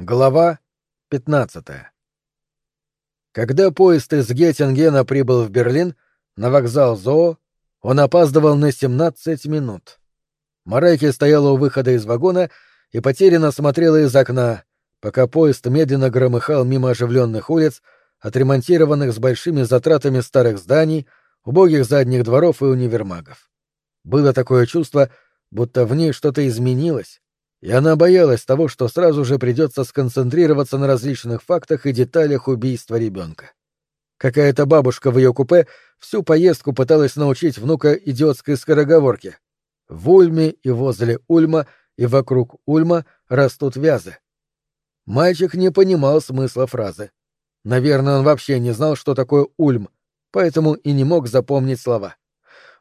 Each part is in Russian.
Глава 15 Когда поезд из Геттингена прибыл в Берлин, на вокзал Зоо, он опаздывал на 17 минут. Марайки стояла у выхода из вагона и потерянно смотрела из окна, пока поезд медленно громыхал мимо оживленных улиц, отремонтированных с большими затратами старых зданий, убогих задних дворов и универмагов. Было такое чувство, будто в ней что-то изменилось, и она боялась того, что сразу же придется сконцентрироваться на различных фактах и деталях убийства ребенка. Какая-то бабушка в ее купе всю поездку пыталась научить внука идиотской скороговорке. В Ульме и возле Ульма и вокруг Ульма растут вязы. Мальчик не понимал смысла фразы. Наверное, он вообще не знал, что такое Ульм, поэтому и не мог запомнить слова.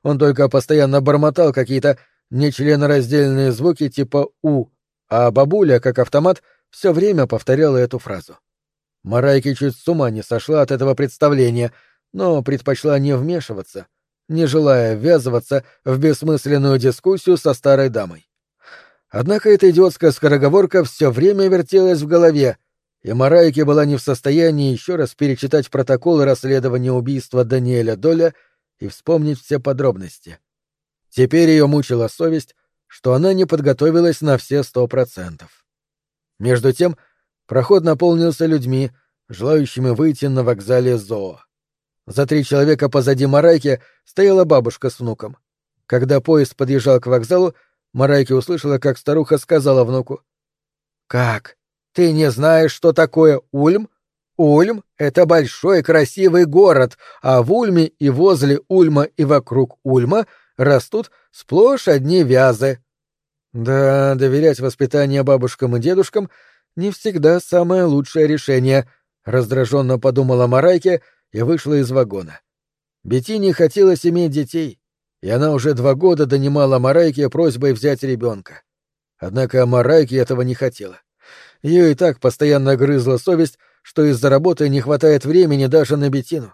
Он только постоянно бормотал какие-то нечленораздельные звуки типа «у», а бабуля, как автомат, все время повторяла эту фразу. Марайки чуть с ума не сошла от этого представления, но предпочла не вмешиваться, не желая ввязываться в бессмысленную дискуссию со старой дамой. Однако эта идиотская скороговорка все время вертелась в голове, и Марайки была не в состоянии еще раз перечитать протоколы расследования убийства Даниэля Доля и вспомнить все подробности. Теперь ее мучила совесть, что она не подготовилась на все сто процентов. Между тем, проход наполнился людьми, желающими выйти на вокзале Зоо. За три человека позади Марайки стояла бабушка с внуком. Когда поезд подъезжал к вокзалу, Марайки услышала, как старуха сказала внуку. «Как? Ты не знаешь, что такое Ульм? Ульм — это большой красивый город, а в Ульме и возле Ульма и вокруг Ульма — растут сплошь одни вязы. Да, доверять воспитанию бабушкам и дедушкам не всегда самое лучшее решение, раздраженно подумала Марайке и вышла из вагона. Бетине хотелось иметь детей, и она уже два года донимала Марайке просьбой взять ребенка. Однако Марайке этого не хотела. Ее и так постоянно грызла совесть, что из-за работы не хватает времени даже на Бетину.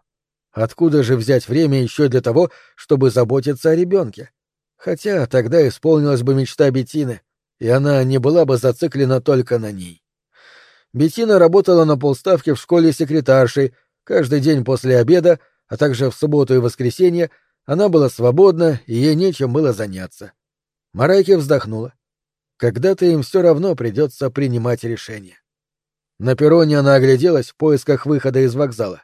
Откуда же взять время еще для того, чтобы заботиться о ребенке? Хотя тогда исполнилась бы мечта Бетины, и она не была бы зациклена только на ней. Бетина работала на полставки в школе секретаршей, каждый день после обеда, а также в субботу и воскресенье, она была свободна, и ей нечем было заняться. Марайке вздохнула. Когда-то им все равно придется принимать решение. На перроне она огляделась в поисках выхода из вокзала.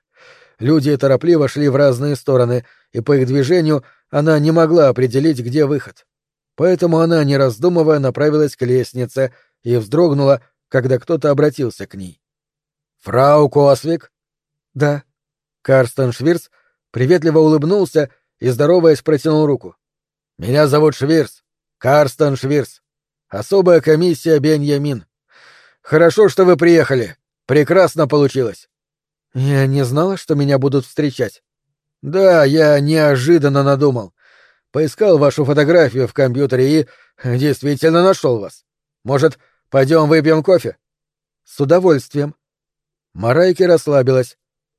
Люди торопливо шли в разные стороны, и по их движению она не могла определить, где выход. Поэтому она, не раздумывая, направилась к лестнице и вздрогнула, когда кто-то обратился к ней. «Фрау Косвик?» «Да». Карстен Швирц приветливо улыбнулся и, здороваясь, протянул руку. «Меня зовут Швирц. Карстен Швирц. Особая комиссия Беньямин. Хорошо, что вы приехали. Прекрасно получилось. Я не знала, что меня будут встречать. Да, я неожиданно надумал. Поискал вашу фотографию в компьютере и действительно нашел вас. Может, пойдем выпьем кофе? С удовольствием. Марайки расслабилась.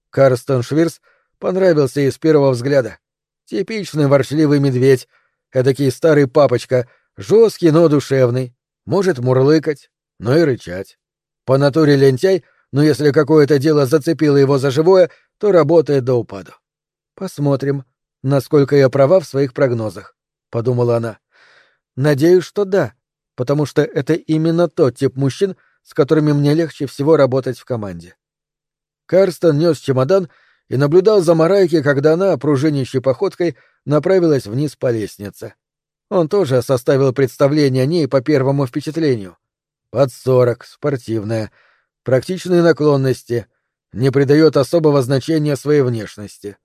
Карстон Швирс понравился ей с первого взгляда. Типичный ворчливый медведь, эдакий старый папочка, жесткий, но душевный, может мурлыкать, но и рычать. По натуре лентяй — но если какое-то дело зацепило его за живое, то работает до упаду. Посмотрим, насколько я права в своих прогнозах, подумала она. Надеюсь, что да, потому что это именно тот тип мужчин, с которыми мне легче всего работать в команде. Карстон нес чемодан и наблюдал за Марайки, когда она, пружинящей походкой, направилась вниз по лестнице. Он тоже составил представление о ней по первому впечатлению. Под сорок, спортивная, практичные наклонности, не придает особого значения своей внешности.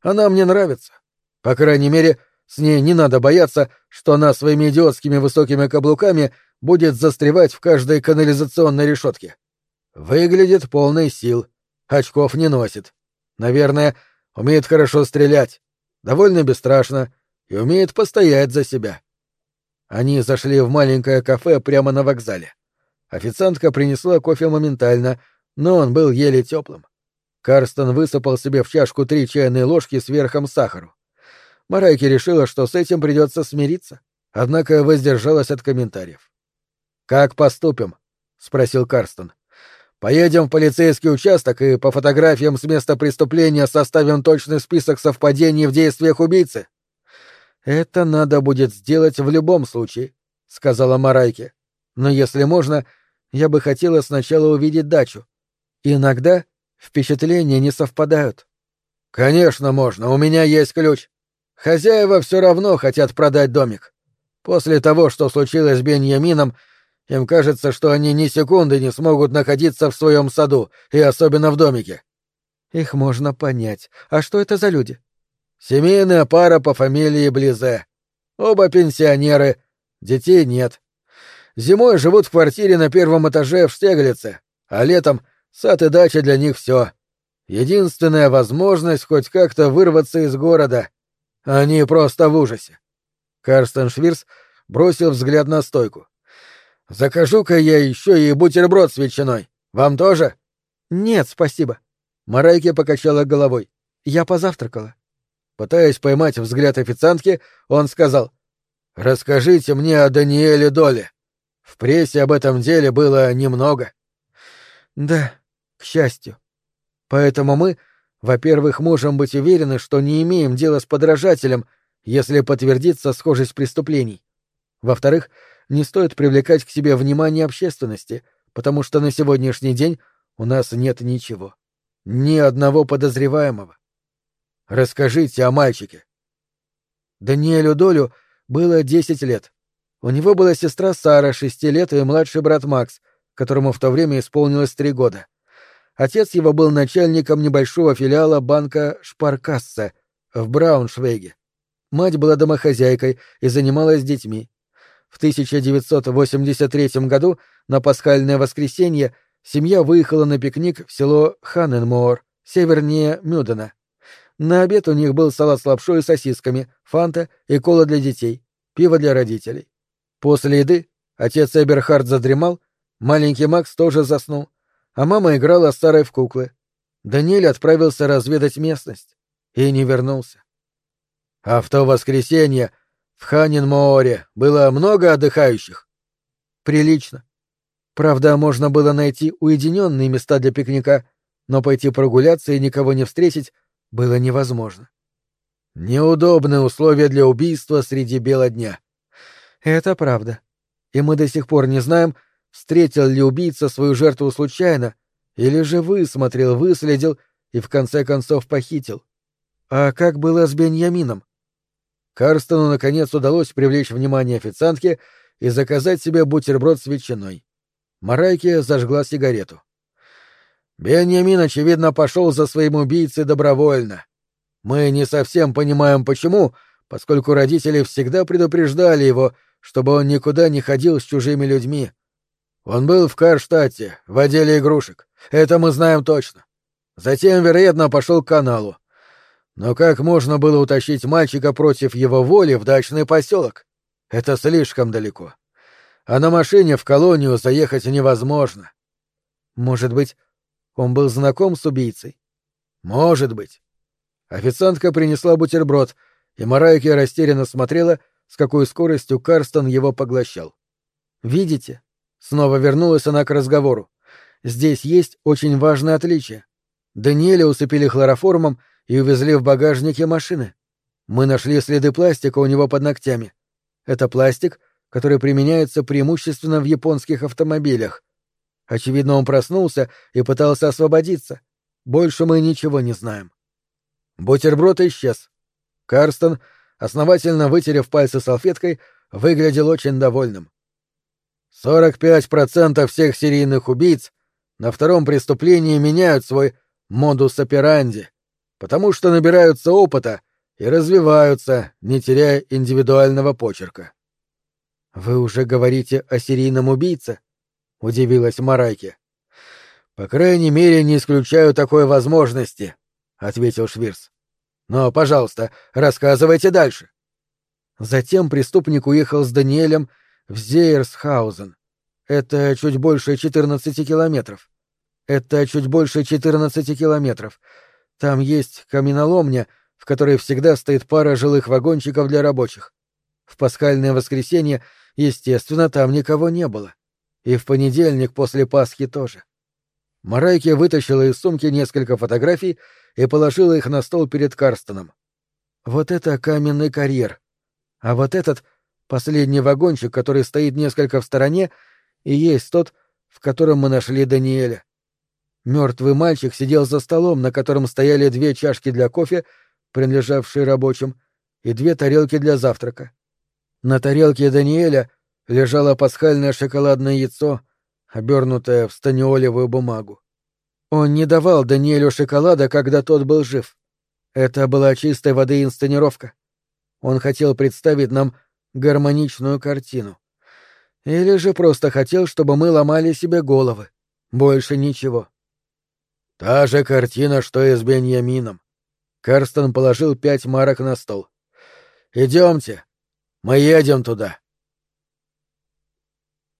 Она мне нравится. По крайней мере, с ней не надо бояться, что она своими идиотскими высокими каблуками будет застревать в каждой канализационной решетке. Выглядит полной сил, очков не носит. Наверное, умеет хорошо стрелять, довольно бесстрашно и умеет постоять за себя. Они зашли в маленькое кафе прямо на вокзале. Официантка принесла кофе моментально, но он был еле теплым. Карстон высыпал себе в чашку три чайные ложки с верхом сахару. Марайки решила, что с этим придется смириться, однако воздержалась от комментариев. «Как поступим?» — спросил Карстон. Поедем в полицейский участок и по фотографиям с места преступления составим точный список совпадений в действиях убийцы. Это надо будет сделать в любом случае, сказала Марайке. Но если можно, я бы хотела сначала увидеть дачу. Иногда впечатления не совпадают. Конечно, можно, у меня есть ключ. Хозяева все равно хотят продать домик. После того, что случилось с Беньямином, им кажется, что они ни секунды не смогут находиться в своем саду, и особенно в домике. Их можно понять. А что это за люди? Семейная пара по фамилии Близе. Оба пенсионеры, детей нет. Зимой живут в квартире на первом этаже в Штеглице, а летом сад и дача для них все. Единственная возможность хоть как-то вырваться из города. Они просто в ужасе. Карстен Швирс бросил взгляд на стойку. Закажу-ка я еще и бутерброд с ветчиной. Вам тоже? Нет, спасибо. Марайке покачала головой. Я позавтракала. Пытаясь поймать взгляд официантки, он сказал. Расскажите мне о Даниэле Доле. В прессе об этом деле было немного. Да, к счастью. Поэтому мы, во-первых, можем быть уверены, что не имеем дела с подражателем, если подтвердится схожесть преступлений. Во-вторых, не стоит привлекать к себе внимание общественности, потому что на сегодняшний день у нас нет ничего. Ни одного подозреваемого. Расскажите о мальчике. Даниэлю Долю было десять лет. У него была сестра Сара, шести лет, и младший брат Макс, которому в то время исполнилось три года. Отец его был начальником небольшого филиала банка Шпаркассе в Брауншвейге. Мать была домохозяйкой и занималась детьми. В 1983 году на пасхальное воскресенье семья выехала на пикник в село Ханненмоор, севернее Мюдена. На обед у них был салат с лапшой и сосисками, фанта и кола для детей, пиво для родителей. После еды отец Эберхард задремал, маленький Макс тоже заснул, а мама играла старой в куклы. Даниэль отправился разведать местность и не вернулся. А в то воскресенье в Ханин-Мооре было много отдыхающих? Прилично. Правда, можно было найти уединенные места для пикника, но пойти прогуляться и никого не встретить было невозможно. Неудобные условия для убийства среди бела дня. Это правда. И мы до сих пор не знаем, встретил ли убийца свою жертву случайно, или же высмотрел, выследил и в конце концов похитил. А как было с Беньямином? Карстону, наконец, удалось привлечь внимание официантки и заказать себе бутерброд с ветчиной. Марайке зажгла сигарету. Беньямин, очевидно, пошел за своим убийцей добровольно. Мы не совсем понимаем, почему, поскольку родители всегда предупреждали его, чтобы он никуда не ходил с чужими людьми. Он был в Карштадте, в отделе игрушек. Это мы знаем точно. Затем, вероятно, пошел к каналу. Но как можно было утащить мальчика против его воли в дачный поселок? Это слишком далеко. А на машине в колонию заехать невозможно. Может быть, он был знаком с убийцей? Может быть. Официантка принесла бутерброд, и Марайки растерянно смотрела, с какой скоростью Карстон его поглощал. «Видите?» — снова вернулась она к разговору. «Здесь есть очень важное отличие. Даниэля усыпили хлороформом и увезли в багажнике машины. Мы нашли следы пластика у него под ногтями. Это пластик, который применяется преимущественно в японских автомобилях. Очевидно, он проснулся и пытался освободиться. Больше мы ничего не знаем. Бутерброд исчез. Карстон, основательно вытерев пальцы салфеткой, выглядел очень довольным. 45% всех серийных убийц на втором преступлении меняют свой модус операнди потому что набираются опыта и развиваются, не теряя индивидуального почерка. «Вы уже говорите о серийном убийце?» — удивилась Марайке. «По крайней мере, не исключаю такой возможности», — ответил Швирс. «Но, пожалуйста, рассказывайте дальше». Затем преступник уехал с Даниэлем в Зейерсхаузен. Это чуть больше 14 километров. Это чуть больше 14 километров. Там есть каменоломня, в которой всегда стоит пара жилых вагончиков для рабочих. В пасхальное воскресенье, естественно, там никого не было. И в понедельник после Пасхи тоже. Марайки вытащила из сумки несколько фотографий и положила их на стол перед Карстоном. «Вот это каменный карьер. А вот этот — последний вагончик, который стоит несколько в стороне, и есть тот, в котором мы нашли Даниэля. Мертвый мальчик сидел за столом, на котором стояли две чашки для кофе, принадлежавшие рабочим, и две тарелки для завтрака. На тарелке Даниэля лежало пасхальное шоколадное яйцо, обернутое в станиолевую бумагу. Он не давал Даниэлю шоколада, когда тот был жив. Это была чистой воды инсценировка. Он хотел представить нам гармоничную картину. Или же просто хотел, чтобы мы ломали себе головы. Больше ничего. Та же картина, что и с Беньямином. Карстон положил пять марок на стол. Идемте. Мы едем туда.